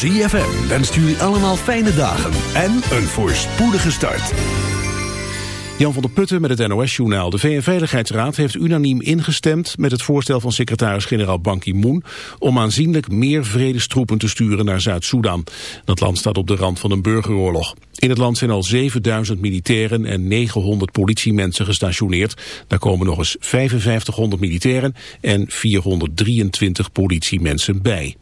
ZFM wenst jullie allemaal fijne dagen en een voorspoedige start. Jan van der Putten met het NOS-journaal. De VN-veiligheidsraad heeft unaniem ingestemd met het voorstel van secretaris-generaal Ban Ki-moon om aanzienlijk meer vredestroepen te sturen naar Zuid-Soedan. Dat land staat op de rand van een burgeroorlog. In het land zijn al 7000 militairen en 900 politiemensen gestationeerd. Daar komen nog eens 5500 militairen en 423 politiemensen bij.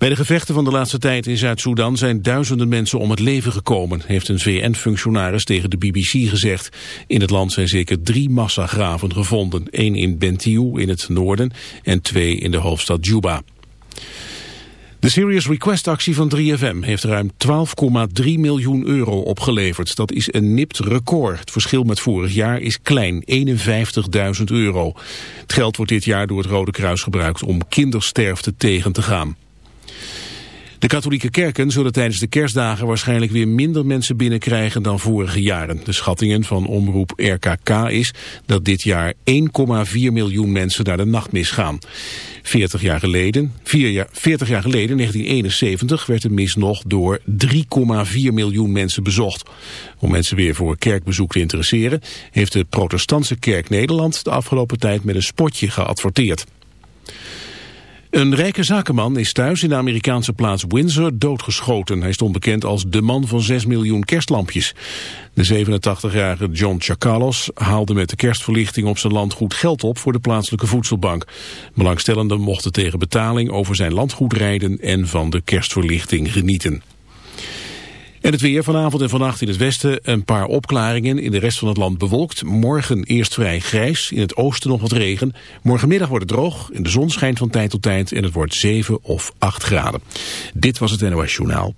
Bij de gevechten van de laatste tijd in Zuid-Soedan zijn duizenden mensen om het leven gekomen, heeft een VN-functionaris tegen de BBC gezegd. In het land zijn zeker drie massagraven gevonden, één in Bentiu in het noorden en twee in de hoofdstad Juba. De Serious Request actie van 3FM heeft ruim 12,3 miljoen euro opgeleverd. Dat is een nipt record. Het verschil met vorig jaar is klein, 51.000 euro. Het geld wordt dit jaar door het Rode Kruis gebruikt om kindersterfte tegen te gaan. De katholieke kerken zullen tijdens de kerstdagen waarschijnlijk weer minder mensen binnenkrijgen dan vorige jaren. De schattingen van omroep RKK is dat dit jaar 1,4 miljoen mensen naar de nachtmis gaan. 40 jaar geleden, 4 jaar, 40 jaar geleden, 1971, werd de mis nog door 3,4 miljoen mensen bezocht. Om mensen weer voor kerkbezoek te interesseren, heeft de protestantse kerk Nederland de afgelopen tijd met een spotje geadverteerd. Een rijke zakenman is thuis in de Amerikaanse plaats Windsor doodgeschoten. Hij stond bekend als de man van 6 miljoen kerstlampjes. De 87-jarige John Chakalos haalde met de kerstverlichting op zijn landgoed geld op voor de plaatselijke voedselbank. Belangstellenden mochten tegen betaling over zijn landgoed rijden en van de kerstverlichting genieten. En het weer vanavond en vannacht in het westen een paar opklaringen. In de rest van het land bewolkt. Morgen eerst vrij grijs. In het oosten nog wat regen. Morgenmiddag wordt het droog. En de zon schijnt van tijd tot tijd. En het wordt 7 of 8 graden. Dit was het NOS Journaal.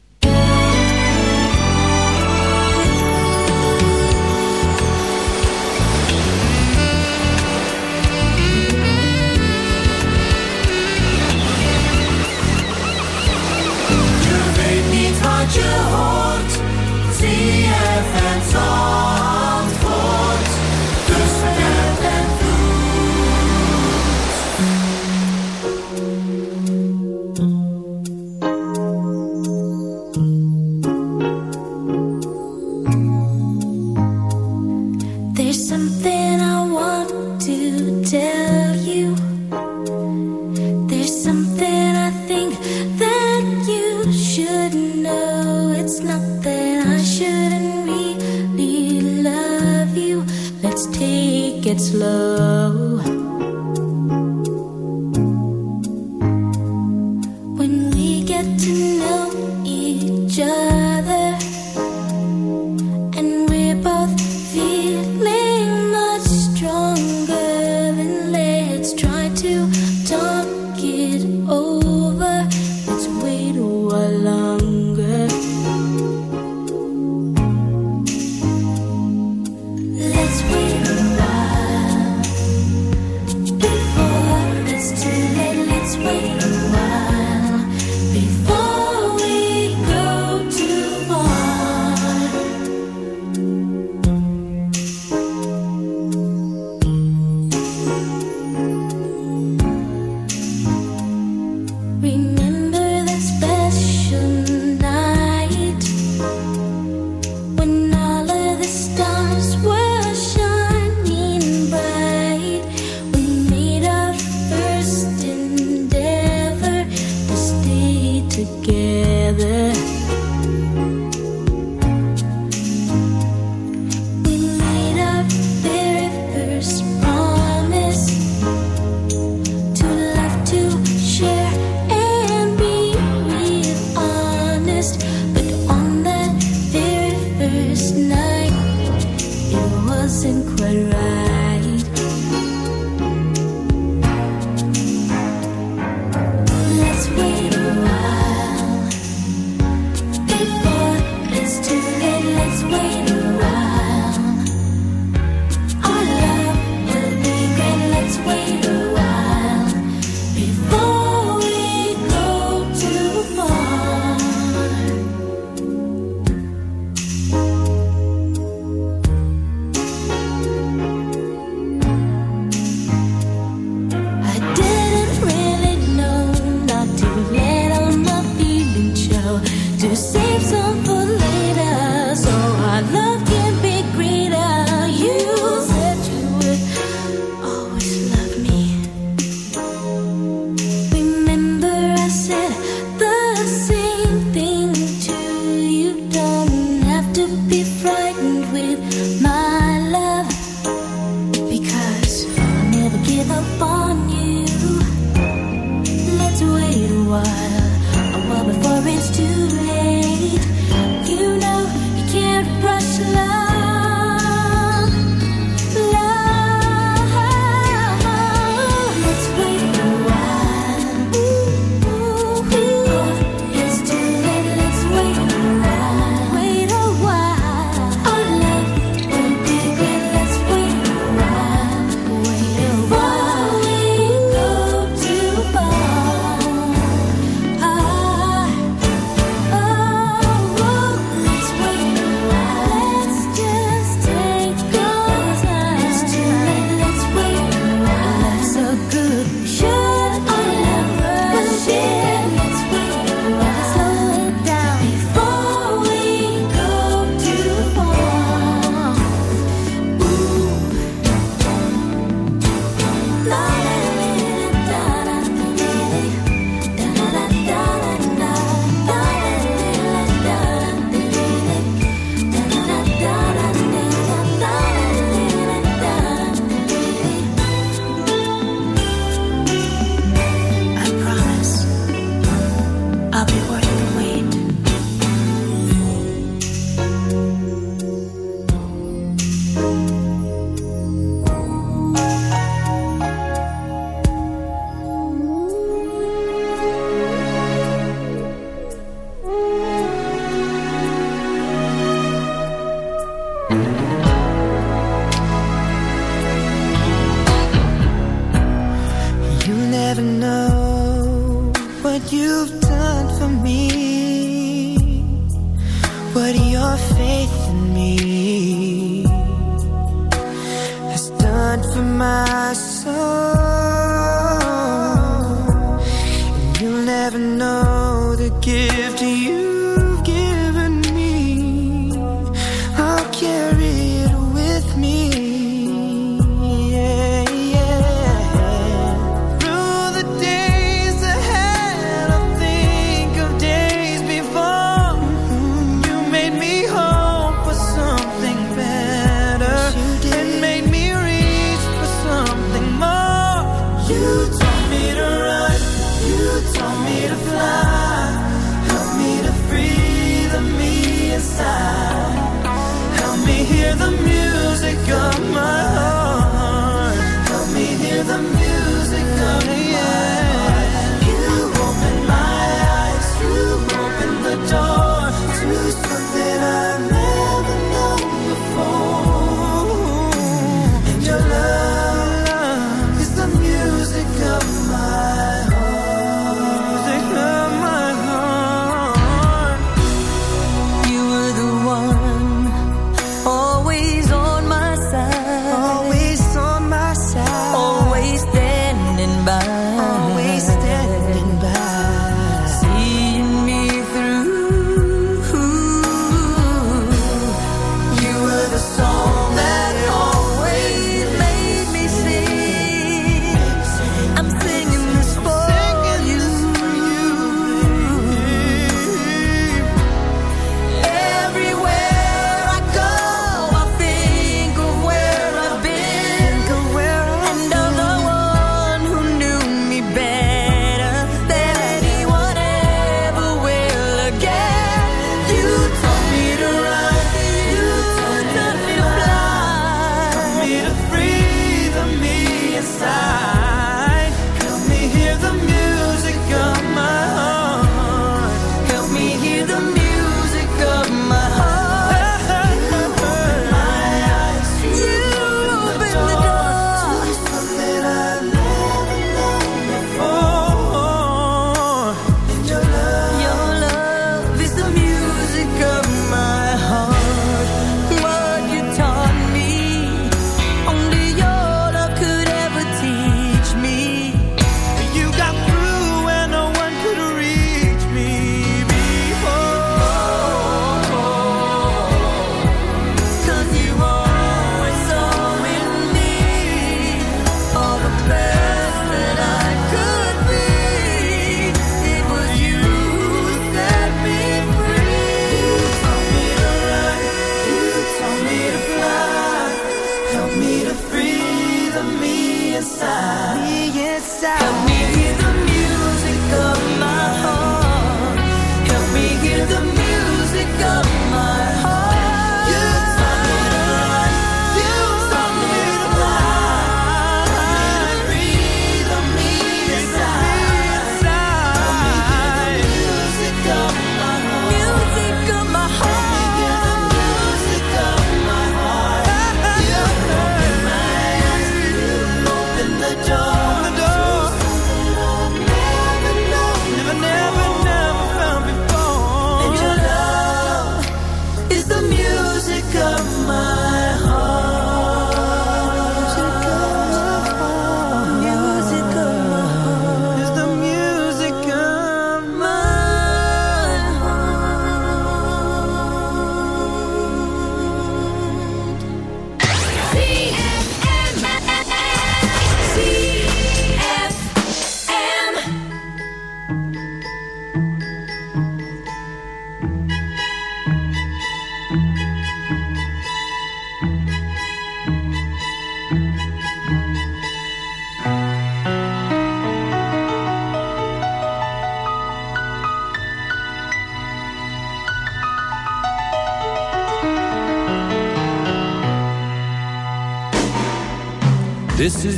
You taught me to fly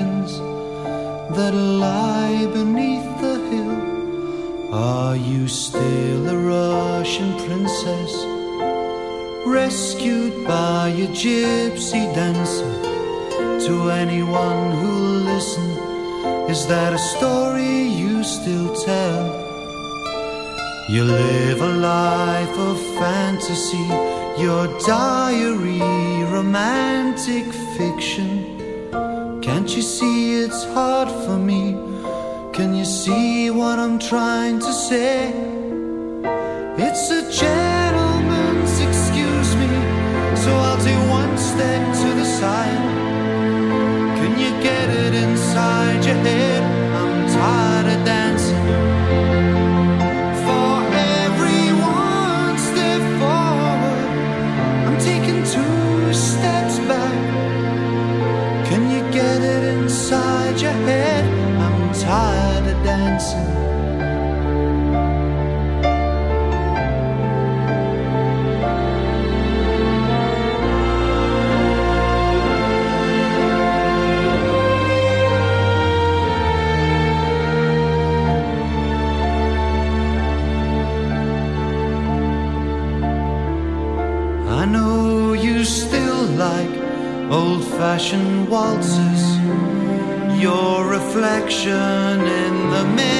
dragons that lie beneath the hill? Are you still a Russian princess? Rescued by a gypsy dancer To anyone who'll listen Is that a story you still tell? You live a life of fantasy your diary, romantic fiction. Can't you see it's hard for me? Can you see what I'm trying to say? It's a gentleman's excuse me, so I'll take one step to the side. Can you get it inside your head? old-fashioned waltzes, your reflection in the mirror.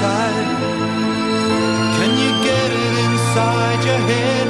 inside? Can you get it inside your head?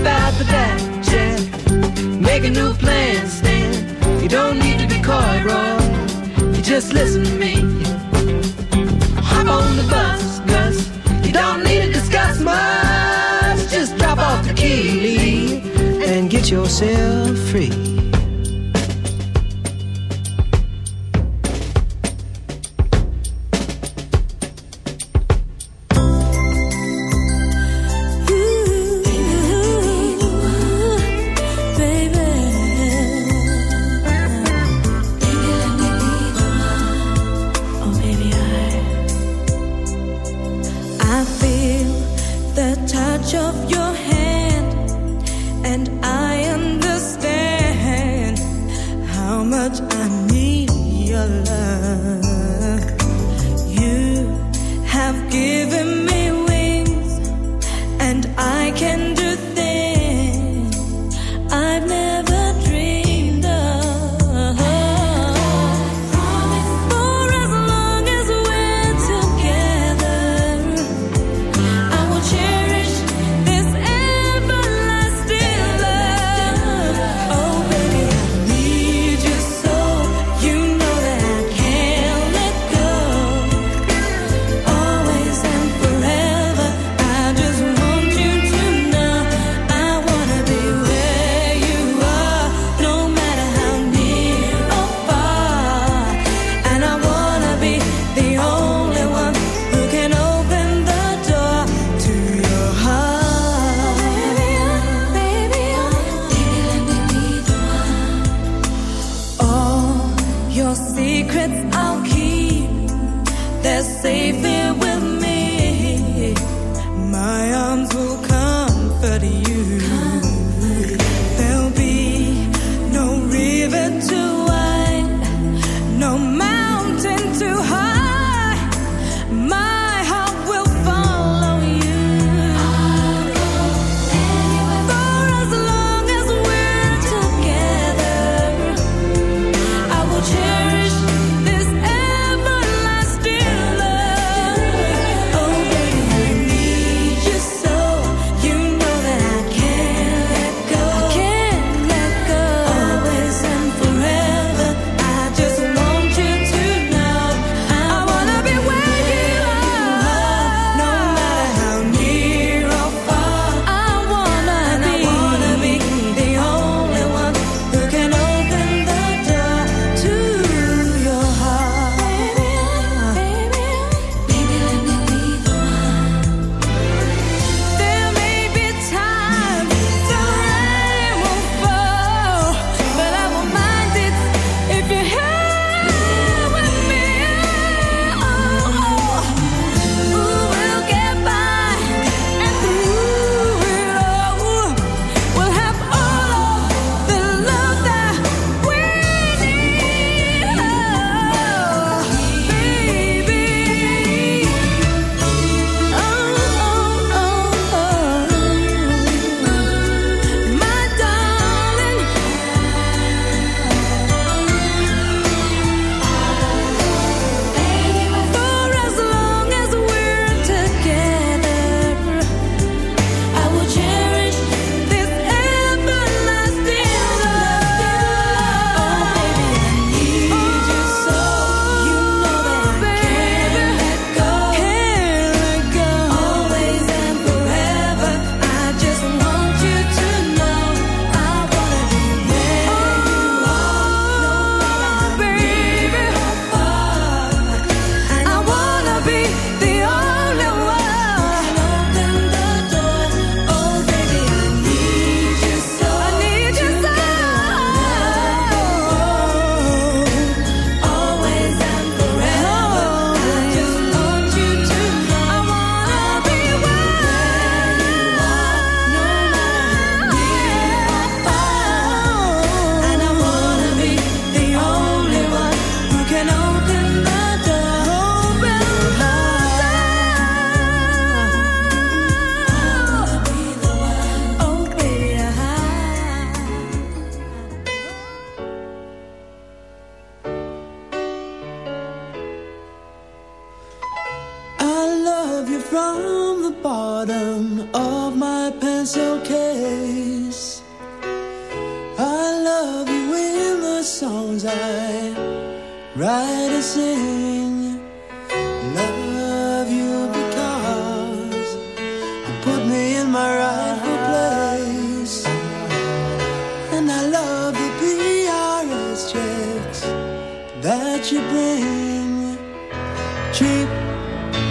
Slip out the back, Jack. Make a new plan, Stan. You don't need to be coy, Roy. You just listen to me. Hop on the bus, Gus. You don't need to discuss much. Just drop off the key, and get yourself free.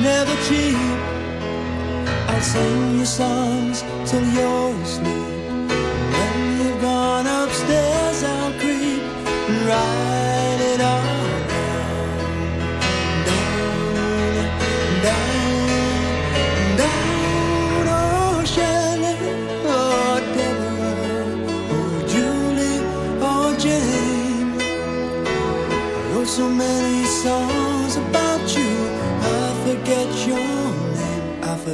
never cheap. I'll sing you songs till you're asleep. When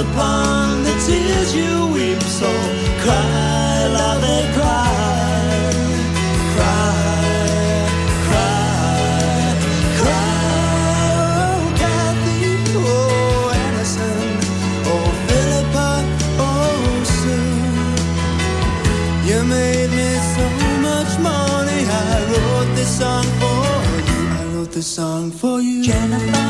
upon the tears you weep. So cry, love, and cry, cry, cry, cry. Oh, Kathy, oh, Anderson, oh, Philippa, oh, Sue. You made me so much money. I wrote this song for you. I wrote this song for you. Jennifer.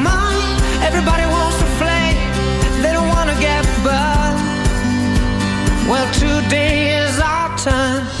Everybody wants to flame. they don't wanna get burned. Well, today is our turn.